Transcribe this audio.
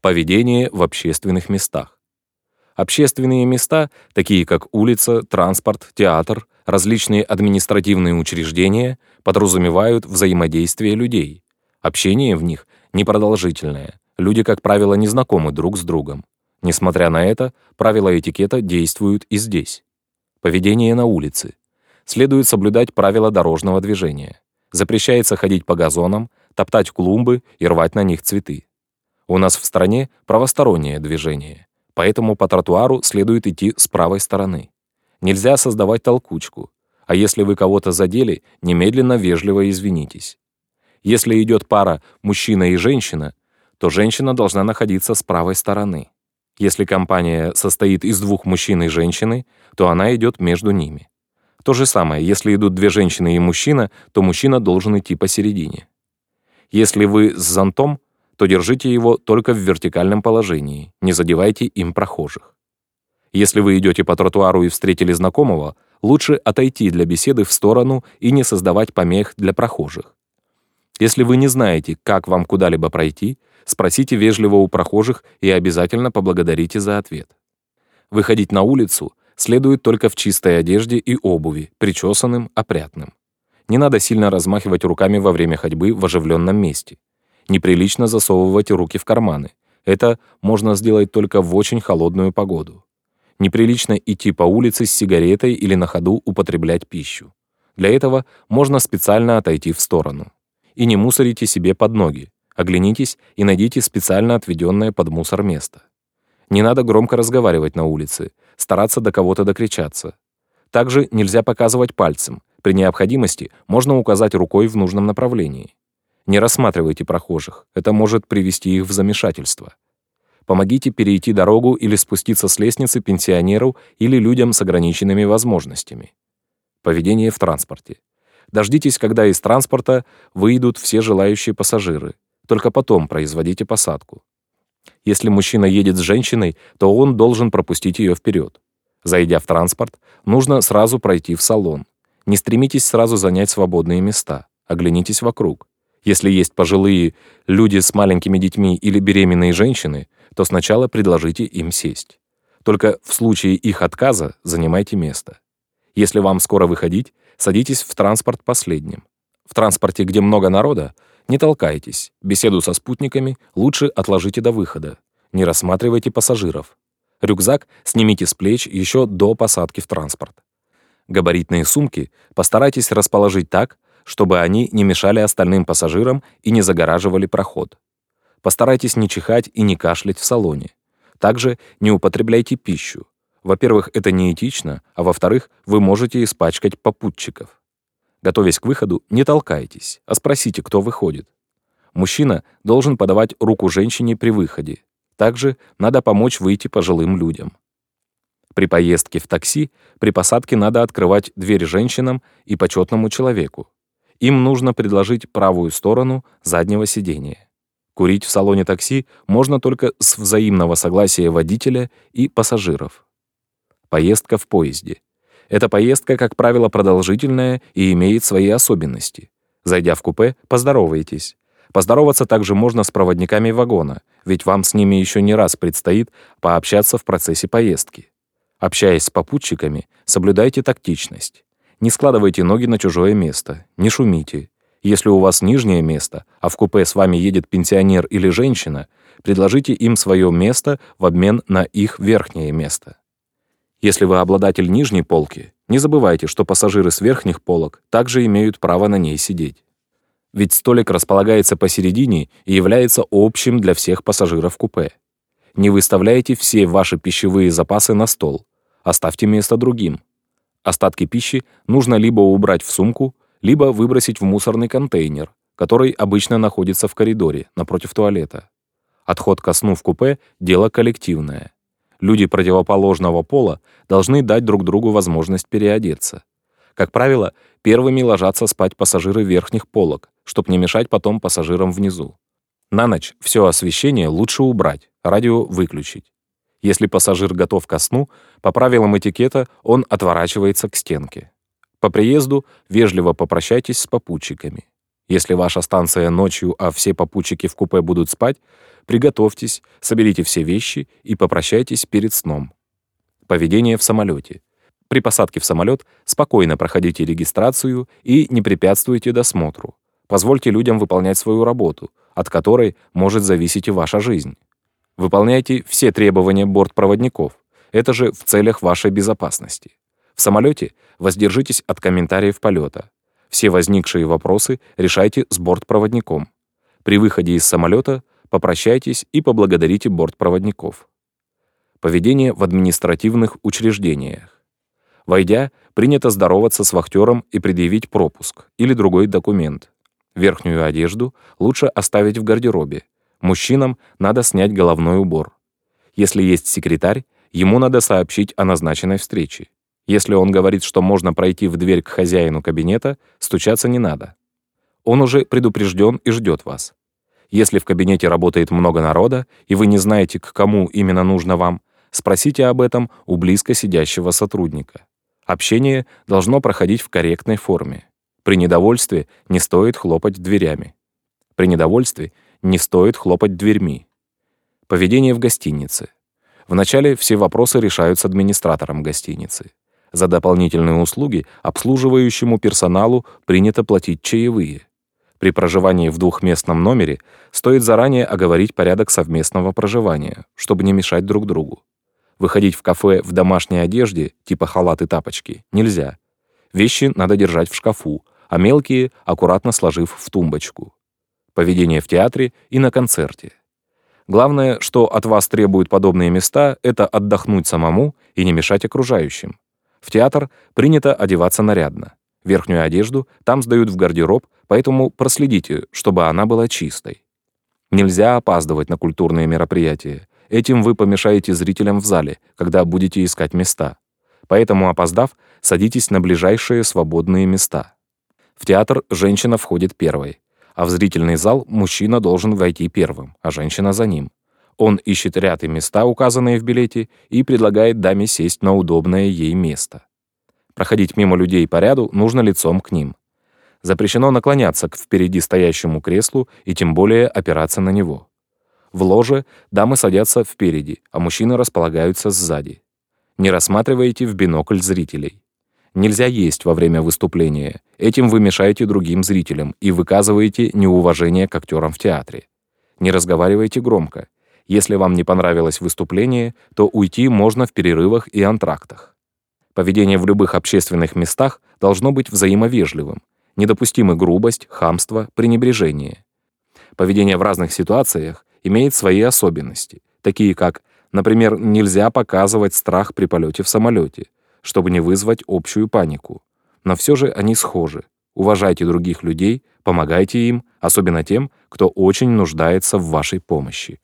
Поведение в общественных местах. Общественные места, такие как улица, транспорт, театр, различные административные учреждения, подразумевают взаимодействие людей. Общение в них непродолжительное. Люди, как правило, не знакомы друг с другом. Несмотря на это, правила этикета действуют и здесь. Поведение на улице. Следует соблюдать правила дорожного движения. Запрещается ходить по газонам, топтать клумбы и рвать на них цветы. У нас в стране правостороннее движение, поэтому по тротуару следует идти с правой стороны. Нельзя создавать толкучку, а если вы кого-то задели, немедленно вежливо извинитесь. Если идет пара мужчина и женщина, то женщина должна находиться с правой стороны. Если компания состоит из двух мужчин и женщины, то она идет между ними. То же самое, если идут две женщины и мужчина, то мужчина должен идти посередине. Если вы с зонтом, то держите его только в вертикальном положении, не задевайте им прохожих. Если вы идете по тротуару и встретили знакомого, лучше отойти для беседы в сторону и не создавать помех для прохожих. Если вы не знаете, как вам куда-либо пройти, спросите вежливо у прохожих и обязательно поблагодарите за ответ. Выходить на улицу следует только в чистой одежде и обуви, причесанным, опрятным. Не надо сильно размахивать руками во время ходьбы в оживленном месте. Неприлично засовывать руки в карманы. Это можно сделать только в очень холодную погоду. Неприлично идти по улице с сигаретой или на ходу употреблять пищу. Для этого можно специально отойти в сторону. И не мусорите себе под ноги. Оглянитесь и найдите специально отведенное под мусор место. Не надо громко разговаривать на улице, стараться до кого-то докричаться. Также нельзя показывать пальцем. При необходимости можно указать рукой в нужном направлении. Не рассматривайте прохожих, это может привести их в замешательство. Помогите перейти дорогу или спуститься с лестницы пенсионеру или людям с ограниченными возможностями. Поведение в транспорте. Дождитесь, когда из транспорта выйдут все желающие пассажиры. Только потом производите посадку. Если мужчина едет с женщиной, то он должен пропустить ее вперед. Зайдя в транспорт, нужно сразу пройти в салон. Не стремитесь сразу занять свободные места. Оглянитесь вокруг. Если есть пожилые люди с маленькими детьми или беременные женщины, то сначала предложите им сесть. Только в случае их отказа занимайте место. Если вам скоро выходить, садитесь в транспорт последним. В транспорте, где много народа, не толкайтесь. Беседу со спутниками лучше отложите до выхода. Не рассматривайте пассажиров. Рюкзак снимите с плеч еще до посадки в транспорт. Габаритные сумки постарайтесь расположить так, чтобы они не мешали остальным пассажирам и не загораживали проход. Постарайтесь не чихать и не кашлять в салоне. Также не употребляйте пищу. Во-первых, это неэтично, а во-вторых, вы можете испачкать попутчиков. Готовясь к выходу, не толкайтесь, а спросите, кто выходит. Мужчина должен подавать руку женщине при выходе. Также надо помочь выйти пожилым людям. При поездке в такси при посадке надо открывать дверь женщинам и почетному человеку. Им нужно предложить правую сторону заднего сидения. Курить в салоне такси можно только с взаимного согласия водителя и пассажиров. Поездка в поезде. Эта поездка, как правило, продолжительная и имеет свои особенности. Зайдя в купе, поздоровайтесь. Поздороваться также можно с проводниками вагона, ведь вам с ними еще не раз предстоит пообщаться в процессе поездки. Общаясь с попутчиками, соблюдайте тактичность. Не складывайте ноги на чужое место, не шумите. Если у вас нижнее место, а в купе с вами едет пенсионер или женщина, предложите им свое место в обмен на их верхнее место. Если вы обладатель нижней полки, не забывайте, что пассажиры с верхних полок также имеют право на ней сидеть. Ведь столик располагается посередине и является общим для всех пассажиров купе. Не выставляйте все ваши пищевые запасы на стол. Оставьте место другим. Остатки пищи нужно либо убрать в сумку, либо выбросить в мусорный контейнер, который обычно находится в коридоре, напротив туалета. Отход ко сну в купе – дело коллективное. Люди противоположного пола должны дать друг другу возможность переодеться. Как правило, первыми ложатся спать пассажиры верхних полок, чтобы не мешать потом пассажирам внизу. На ночь все освещение лучше убрать, радио выключить. Если пассажир готов ко сну, по правилам этикета он отворачивается к стенке. По приезду вежливо попрощайтесь с попутчиками. Если ваша станция ночью, а все попутчики в купе будут спать, приготовьтесь, соберите все вещи и попрощайтесь перед сном. Поведение в самолете. При посадке в самолет спокойно проходите регистрацию и не препятствуйте досмотру. Позвольте людям выполнять свою работу, от которой может зависеть и ваша жизнь. Выполняйте все требования бортпроводников. Это же в целях вашей безопасности. В самолете воздержитесь от комментариев полета. Все возникшие вопросы решайте с бортпроводником. При выходе из самолета попрощайтесь и поблагодарите бортпроводников. Поведение в административных учреждениях. Войдя, принято здороваться с вахтером и предъявить пропуск или другой документ. Верхнюю одежду лучше оставить в гардеробе. Мужчинам надо снять головной убор. Если есть секретарь, ему надо сообщить о назначенной встрече. Если он говорит, что можно пройти в дверь к хозяину кабинета, стучаться не надо. Он уже предупрежден и ждет вас. Если в кабинете работает много народа, и вы не знаете, к кому именно нужно вам, спросите об этом у близко сидящего сотрудника. Общение должно проходить в корректной форме. При недовольстве не стоит хлопать дверями. При недовольстве не стоит хлопать дверьми. Поведение в гостинице. Вначале все вопросы решаются администратором гостиницы. За дополнительные услуги обслуживающему персоналу принято платить чаевые. При проживании в двухместном номере стоит заранее оговорить порядок совместного проживания, чтобы не мешать друг другу. Выходить в кафе в домашней одежде, типа халат и тапочки, нельзя. Вещи надо держать в шкафу, а мелкие аккуратно сложив в тумбочку. Поведение в театре и на концерте. Главное, что от вас требуют подобные места, это отдохнуть самому и не мешать окружающим. В театр принято одеваться нарядно. Верхнюю одежду там сдают в гардероб, поэтому проследите, чтобы она была чистой. Нельзя опаздывать на культурные мероприятия. Этим вы помешаете зрителям в зале, когда будете искать места. Поэтому, опоздав, садитесь на ближайшие свободные места. В театр женщина входит первой, а в зрительный зал мужчина должен войти первым, а женщина за ним. Он ищет ряд и места, указанные в билете, и предлагает даме сесть на удобное ей место. Проходить мимо людей по ряду нужно лицом к ним. Запрещено наклоняться к впереди стоящему креслу и тем более опираться на него. В ложе дамы садятся впереди, а мужчины располагаются сзади. Не рассматривайте в бинокль зрителей. Нельзя есть во время выступления. Этим вы мешаете другим зрителям и выказываете неуважение к актерам в театре. Не разговаривайте громко. Если вам не понравилось выступление, то уйти можно в перерывах и антрактах. Поведение в любых общественных местах должно быть взаимовежливым. Недопустимы грубость, хамство, пренебрежение. Поведение в разных ситуациях имеет свои особенности, такие как, например, нельзя показывать страх при полете в самолете, чтобы не вызвать общую панику. Но все же они схожи. Уважайте других людей, помогайте им, особенно тем, кто очень нуждается в вашей помощи.